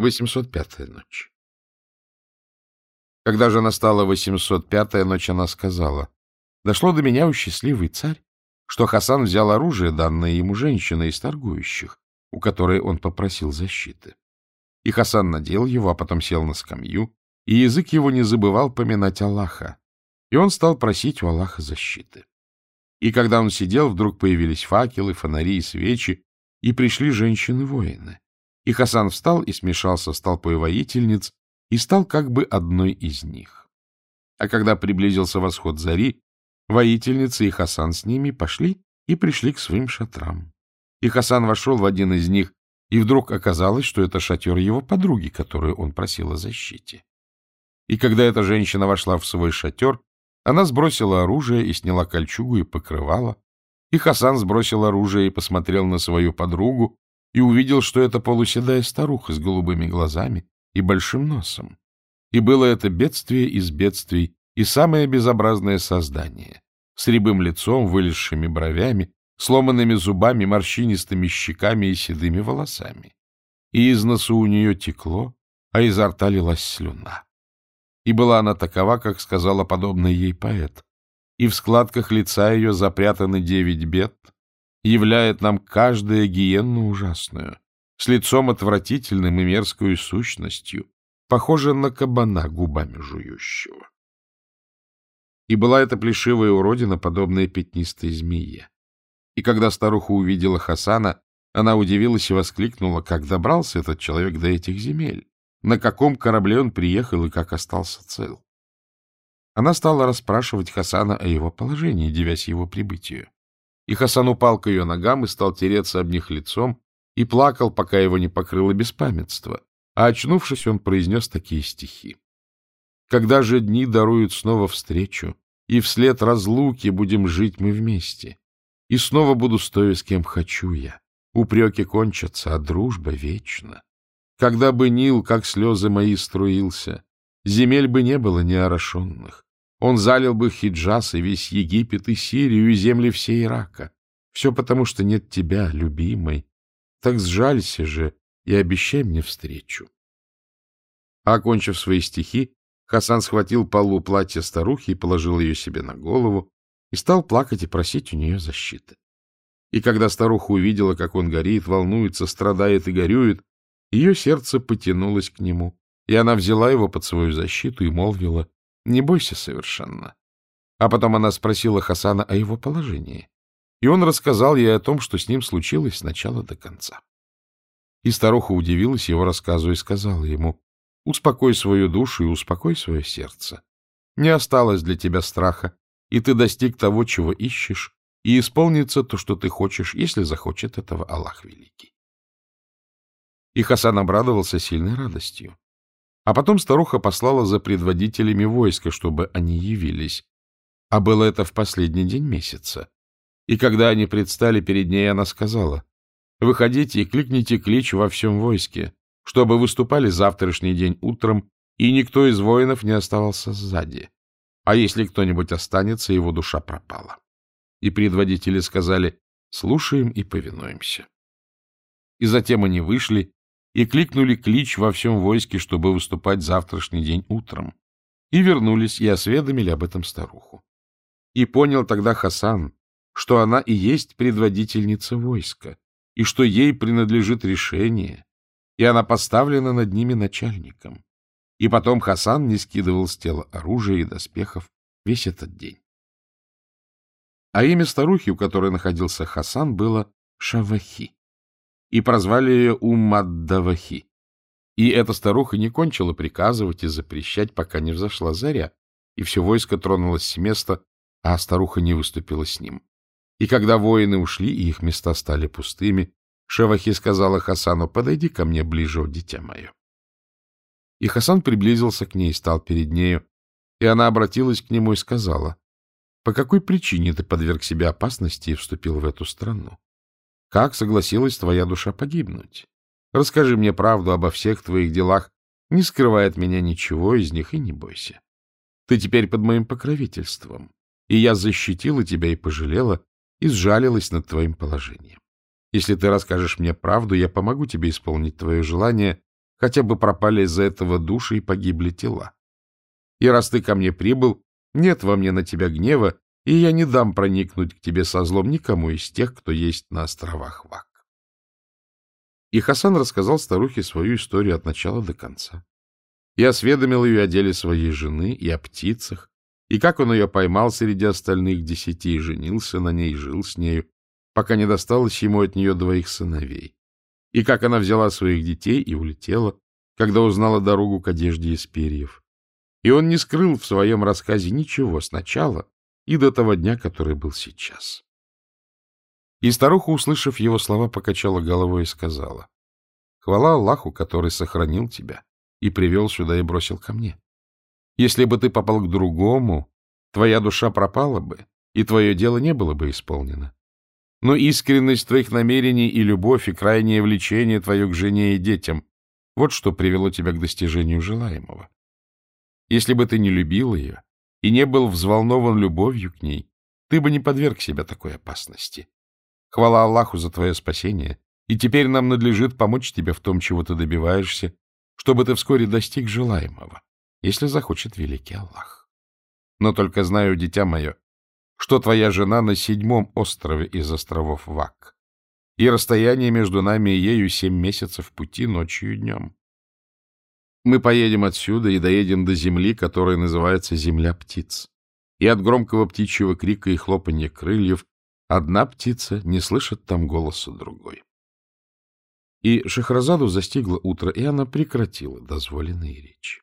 805-я ночь. Когда же настала 805-я ночь, она сказала, «Дошло до меня, у счастливый царь, что Хасан взял оружие, данное ему женщиной из торгующих, у которой он попросил защиты. И Хасан надел его, а потом сел на скамью, и язык его не забывал поминать Аллаха, и он стал просить у Аллаха защиты. И когда он сидел, вдруг появились факелы, фонари и свечи, и пришли женщины-воины. И Хасан встал и смешался с толпой воительниц, и стал как бы одной из них. А когда приблизился восход зари, воительницы и Хасан с ними пошли и пришли к своим шатрам. И Хасан вошел в один из них, и вдруг оказалось, что это шатер его подруги, которую он просил о защите. И когда эта женщина вошла в свой шатер, она сбросила оружие и сняла кольчугу и покрывала. И Хасан сбросил оружие и посмотрел на свою подругу, и увидел, что это полуседая старуха с голубыми глазами и большим носом. И было это бедствие из бедствий и самое безобразное создание, с рябым лицом, вылезшими бровями, сломанными зубами, морщинистыми щеками и седыми волосами. И из носу у нее текло, а изо рта лилась слюна. И была она такова, как сказала подобный ей поэт. И в складках лица ее запрятаны девять бед, являет нам каждая гиенну ужасную, с лицом отвратительным и мерзкую сущностью, похожа на кабана губами жующего. И была эта плешивая уродина, подобная пятнистой змее. И когда старуха увидела Хасана, она удивилась и воскликнула, как добрался этот человек до этих земель, на каком корабле он приехал и как остался цел. Она стала расспрашивать Хасана о его положении, девясь его прибытию. И Хасан упал к ее ногам и стал тереться об них лицом и плакал, пока его не покрыло беспамятство. А очнувшись, он произнес такие стихи. «Когда же дни даруют снова встречу, и вслед разлуки будем жить мы вместе, и снова буду стоя с кем хочу я, упреки кончатся, а дружба вечна. Когда бы Нил, как слезы мои, струился, земель бы не было неорошенных, он залил бы Хиджаз и весь Египет, и Сирию, и земли всей Ирака. Все потому, что нет тебя, любимой. Так сжалься же и обещай мне встречу. Окончив свои стихи, Хасан схватил полу платья старухи и положил ее себе на голову и стал плакать и просить у нее защиты. И когда старуха увидела, как он горит, волнуется, страдает и горюет, ее сердце потянулось к нему, и она взяла его под свою защиту и молвила, не бойся совершенно. А потом она спросила Хасана о его положении, и он рассказал ей о том, что с ним случилось с начала до конца. И старуха удивилась его рассказу и сказала ему, «Успокой свою душу и успокой свое сердце. Не осталось для тебя страха, и ты достиг того, чего ищешь, и исполнится то, что ты хочешь, если захочет этого Аллах Великий». И Хасан обрадовался сильной радостью. А потом старуха послала за предводителями войска, чтобы они явились. А было это в последний день месяца. И когда они предстали перед ней, она сказала, «Выходите и кликните клич во всем войске, чтобы выступали завтрашний день утром, и никто из воинов не оставался сзади. А если кто-нибудь останется, его душа пропала». И предводители сказали, «Слушаем и повинуемся». И затем они вышли и кликнули клич во всем войске, чтобы выступать завтрашний день утром. И вернулись и осведомили об этом старуху. И понял тогда Хасан, что она и есть предводительница войска, и что ей принадлежит решение, и она поставлена над ними начальником. И потом Хасан не скидывал с тела оружия и доспехов весь этот день. А имя старухи, у которой находился Хасан, было Шавахи и прозвали ее Умаддавахи. И эта старуха не кончила приказывать и запрещать, пока не взошла заря, и все войско тронулось с места, а старуха не выступила с ним. И когда воины ушли, и их места стали пустыми, Шевахи сказала Хасану, подойди ко мне ближе, дитя мое. И Хасан приблизился к ней стал перед нею, и она обратилась к нему и сказала, по какой причине ты подверг себе опасности и вступил в эту страну? Как согласилась твоя душа погибнуть? Расскажи мне правду обо всех твоих делах, не скрывай от меня ничего из них и не бойся. Ты теперь под моим покровительством, и я защитила тебя и пожалела, и сжалилась над твоим положением. Если ты расскажешь мне правду, я помогу тебе исполнить твое желание, хотя бы пропали из-за этого души и погибли тела. И раз ты ко мне прибыл, нет во мне на тебя гнева, и я не дам проникнуть к тебе со злом никому из тех, кто есть на островах Вак. И Хасан рассказал старухе свою историю от начала до конца. И осведомил ее о деле своей жены и о птицах, и как он ее поймал среди остальных десяти и женился на ней, жил с нею, пока не досталось ему от нее двоих сыновей, и как она взяла своих детей и улетела, когда узнала дорогу к одежде из перьев. И он не скрыл в своем рассказе ничего сначала и до того дня, который был сейчас. И старуха, услышав его слова, покачала головой и сказала, «Хвала Аллаху, который сохранил тебя и привел сюда и бросил ко мне. Если бы ты попал к другому, твоя душа пропала бы, и твое дело не было бы исполнено. Но искренность твоих намерений и любовь, и крайнее влечение твое к жене и детям — вот что привело тебя к достижению желаемого. Если бы ты не любил ее и не был взволнован любовью к ней, ты бы не подверг себя такой опасности. Хвала Аллаху за твое спасение, и теперь нам надлежит помочь тебе в том, чего ты добиваешься, чтобы ты вскоре достиг желаемого, если захочет великий Аллах. Но только знаю, дитя мое, что твоя жена на седьмом острове из островов Вак, и расстояние между нами и ею семь месяцев пути ночью и днем. Мы поедем отсюда и доедем до земли, которая называется земля птиц. И от громкого птичьего крика и хлопанья крыльев одна птица не слышит там голоса другой. И Шахразаду застигло утро, и она прекратила дозволенные речи.